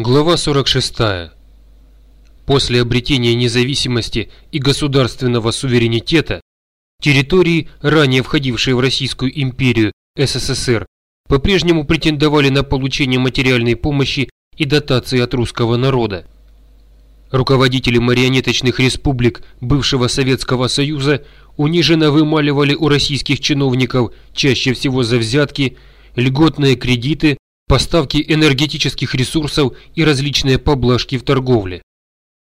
Глава 46. После обретения независимости и государственного суверенитета территории, ранее входившие в Российскую империю СССР, по-прежнему претендовали на получение материальной помощи и дотации от русского народа. Руководители марионеточных республик бывшего Советского Союза униженно вымаливали у российских чиновников чаще всего за взятки, льготные кредиты, поставки энергетических ресурсов и различные поблажки в торговле.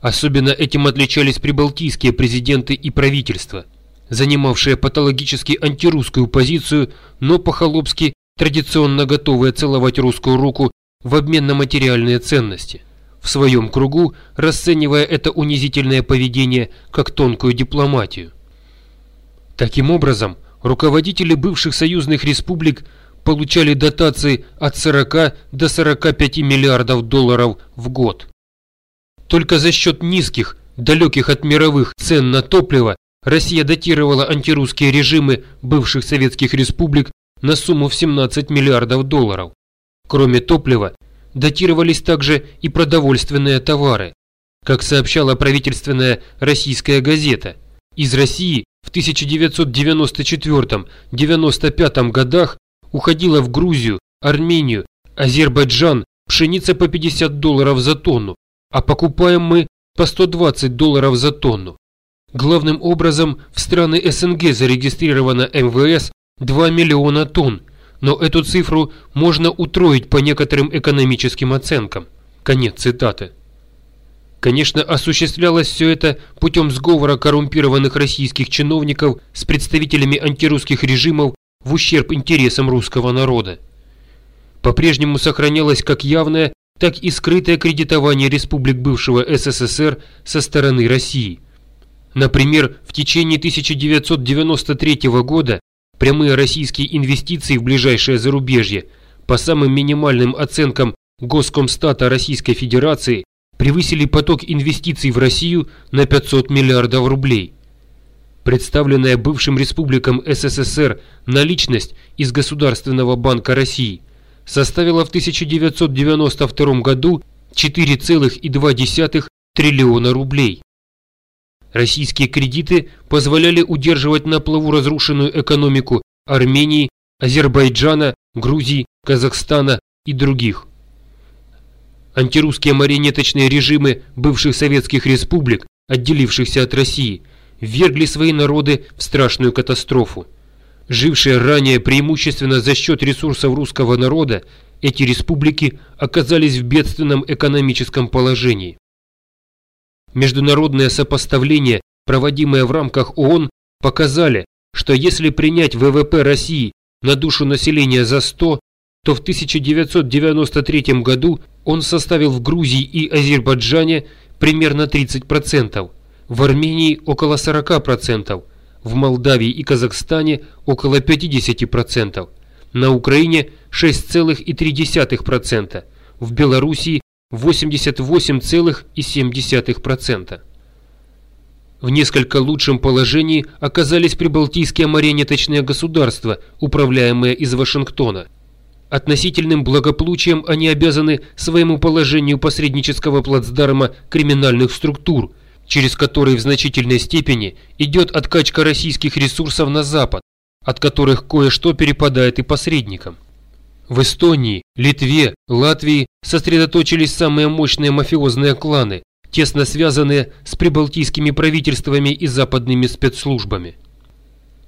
Особенно этим отличались прибалтийские президенты и правительства, занимавшие патологически антирусскую позицию, но по-холопски традиционно готовые целовать русскую руку в обмен на материальные ценности, в своем кругу расценивая это унизительное поведение как тонкую дипломатию. Таким образом, руководители бывших союзных республик получали дотации от 40 до 45 миллиардов долларов в год. Только за счет низких, далеких от мировых цен на топливо Россия датировала антирусские режимы бывших советских республик на сумму в 17 миллиардов долларов. Кроме топлива, датировались также и продовольственные товары. Как сообщала правительственная российская газета, из России в 1994-95 годах уходила в Грузию, Армению, Азербайджан пшеница по 50 долларов за тонну, а покупаем мы по 120 долларов за тонну. Главным образом в страны СНГ зарегистрировано МВС 2 миллиона тонн, но эту цифру можно утроить по некоторым экономическим оценкам. Конец цитаты. Конечно, осуществлялось все это путем сговора коррумпированных российских чиновников с представителями антирусских режимов в ущерб интересам русского народа. По-прежнему сохранялось как явное, так и скрытое кредитование республик бывшего СССР со стороны России. Например, в течение 1993 года прямые российские инвестиции в ближайшее зарубежье по самым минимальным оценкам Госкомстата Российской Федерации превысили поток инвестиций в Россию на 500 миллиардов рублей. Представленная бывшим республикам СССР наличность из Государственного банка России составила в 1992 году 4,2 триллиона рублей. Российские кредиты позволяли удерживать на плаву разрушенную экономику Армении, Азербайджана, Грузии, Казахстана и других. Антирусские марионеточные режимы бывших советских республик, отделившихся от России, ввергли свои народы в страшную катастрофу. Жившие ранее преимущественно за счет ресурсов русского народа, эти республики оказались в бедственном экономическом положении. Международное сопоставление, проводимое в рамках ООН, показали, что если принять ВВП России на душу населения за 100, то в 1993 году он составил в Грузии и Азербайджане примерно 30%, в Армении около 40%, в Молдавии и Казахстане около 50%, на Украине 6,3%, в Белоруссии 88,7%. В несколько лучшем положении оказались прибалтийские марионеточные государства, управляемые из Вашингтона. Относительным благополучием они обязаны своему положению посреднического плацдарма криминальных структур, через который в значительной степени идет откачка российских ресурсов на Запад, от которых кое-что перепадает и посредникам. В Эстонии, Литве, Латвии сосредоточились самые мощные мафиозные кланы, тесно связанные с прибалтийскими правительствами и западными спецслужбами.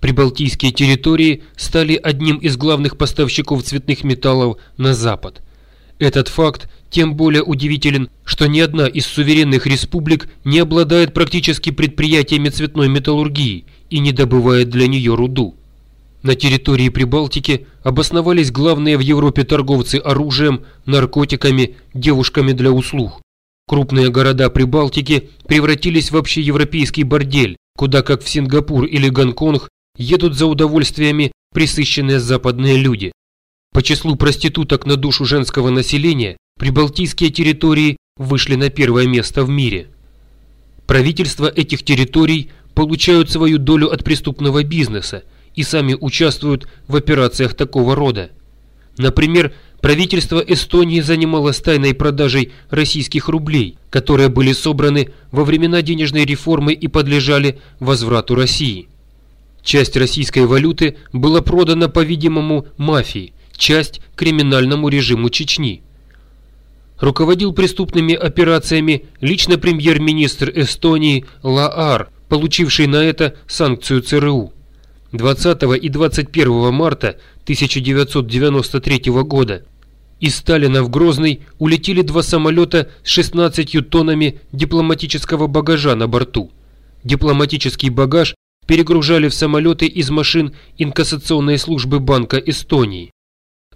Прибалтийские территории стали одним из главных поставщиков цветных металлов на Запад. Этот факт тем более удивителен, что ни одна из суверенных республик не обладает практически предприятиями цветной металлургии и не добывает для нее руду. На территории Прибалтики обосновались главные в Европе торговцы оружием, наркотиками, девушками для услуг. Крупные города Прибалтики превратились в общеевропейский бордель, куда, как в Сингапур или Гонконг, едут за удовольствиями присыщенные западные люди. По числу проституток на душу женского населения прибалтийские территории вышли на первое место в мире. Правительства этих территорий получают свою долю от преступного бизнеса, и сами участвуют в операциях такого рода. Например, правительство Эстонии занималось тайной продажей российских рублей, которые были собраны во времена денежной реформы и подлежали возврату России. Часть российской валюты была продана, по-видимому, мафии, часть – криминальному режиму Чечни. Руководил преступными операциями лично премьер-министр Эстонии Лаар, получивший на это санкцию ЦРУ. 20 и 21 марта 1993 года из Сталина в Грозный улетели два самолета с 16 тоннами дипломатического багажа на борту. Дипломатический багаж перегружали в самолеты из машин инкассационной службы Банка Эстонии.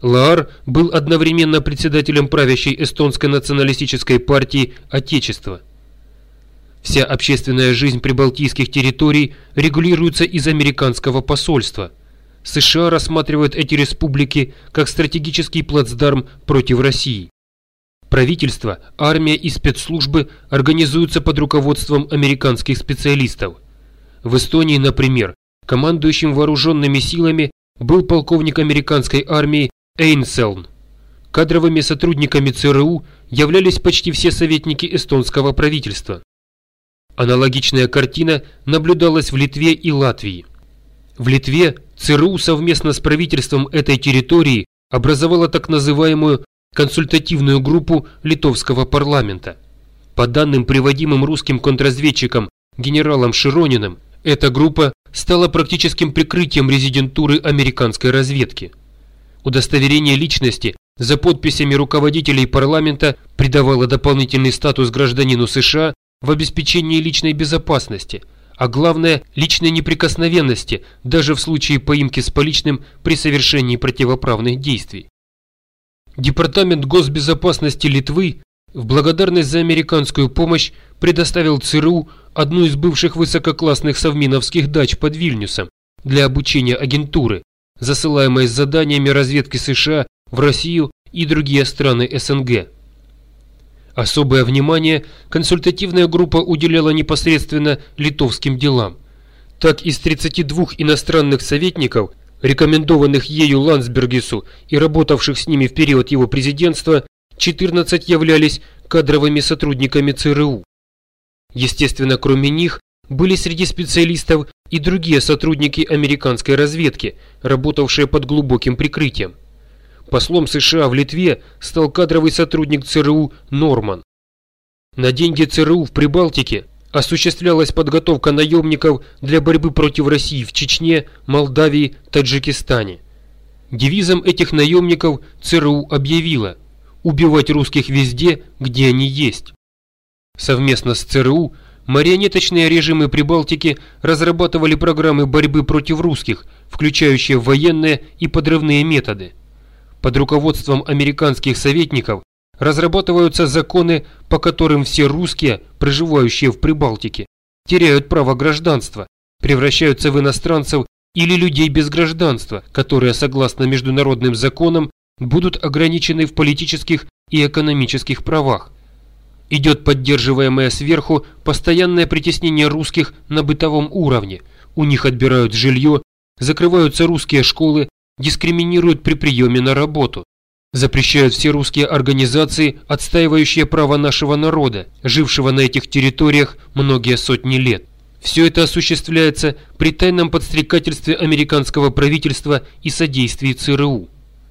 Лаар был одновременно председателем правящей эстонской националистической партии «Отечество». Вся общественная жизнь прибалтийских территорий регулируется из американского посольства. США рассматривают эти республики как стратегический плацдарм против России. Правительство, армия и спецслужбы организуются под руководством американских специалистов. В Эстонии, например, командующим вооруженными силами был полковник американской армии Эйнселн. Кадровыми сотрудниками ЦРУ являлись почти все советники эстонского правительства. Аналогичная картина наблюдалась в Литве и Латвии. В Литве ЦРУ совместно с правительством этой территории образовала так называемую консультативную группу литовского парламента. По данным, приводимым русским контрразведчиком генералом Широниным, эта группа стала практическим прикрытием резидентуры американской разведки. Удостоверение личности за подписями руководителей парламента придавало дополнительный статус гражданину США в обеспечении личной безопасности, а главное – личной неприкосновенности даже в случае поимки с поличным при совершении противоправных действий. Департамент госбезопасности Литвы в благодарность за американскую помощь предоставил ЦРУ одну из бывших высококлассных совминовских дач под Вильнюсом для обучения агентуры, засылаемой с заданиями разведки США в Россию и другие страны СНГ. Особое внимание консультативная группа уделяла непосредственно литовским делам. Так из 32 иностранных советников, рекомендованных ею Ландсбергису и работавших с ними в период его президентства, 14 являлись кадровыми сотрудниками ЦРУ. Естественно, кроме них, были среди специалистов и другие сотрудники американской разведки, работавшие под глубоким прикрытием. Послом США в Литве стал кадровый сотрудник ЦРУ Норман. На деньги ЦРУ в Прибалтике осуществлялась подготовка наемников для борьбы против России в Чечне, Молдавии, Таджикистане. Девизом этих наемников ЦРУ объявила «убивать русских везде, где они есть». Совместно с ЦРУ марионеточные режимы Прибалтики разрабатывали программы борьбы против русских, включающие военные и подрывные методы под руководством американских советников разрабатываются законы, по которым все русские, проживающие в Прибалтике, теряют право гражданства, превращаются в иностранцев или людей без гражданства, которые, согласно международным законам, будут ограничены в политических и экономических правах. Идет поддерживаемое сверху постоянное притеснение русских на бытовом уровне, у них отбирают жилье, закрываются русские школы, дискриминируют при приеме на работу, запрещают все русские организации, отстаивающие право нашего народа, жившего на этих территориях многие сотни лет. Все это осуществляется при тайном подстрекательстве американского правительства и содействии ЦРУ.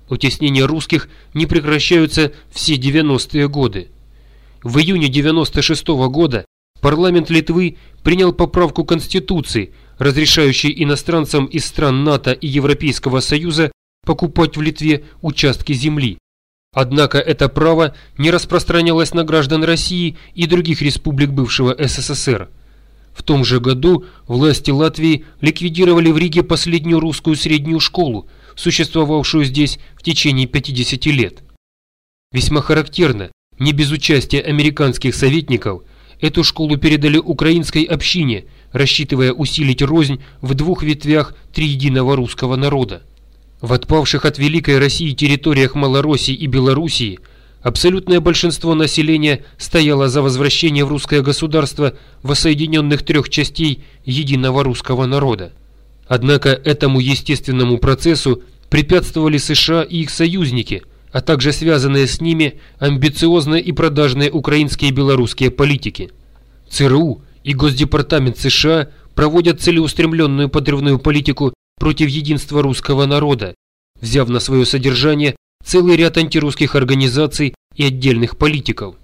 Утеснения русских не прекращаются все 90-е годы. В июне 96 -го года парламент Литвы принял поправку Конституции – разрешающий иностранцам из стран НАТО и Европейского Союза покупать в Литве участки земли. Однако это право не распространялось на граждан России и других республик бывшего СССР. В том же году власти Латвии ликвидировали в Риге последнюю русскую среднюю школу, существовавшую здесь в течение 50 лет. Весьма характерно, не без участия американских советников, эту школу передали украинской общине, рассчитывая усилить рознь в двух ветвях триединого русского народа. В отпавших от Великой России территориях Малороссии и Белоруссии абсолютное большинство населения стояло за возвращение в русское государство воссоединенных трех частей единого русского народа. Однако этому естественному процессу препятствовали США и их союзники, а также связанные с ними амбициозные и продажные украинские и белорусские политики. ЦРУ и Госдепартамент США проводят целеустремленную подрывную политику против единства русского народа, взяв на свое содержание целый ряд антирусских организаций и отдельных политиков.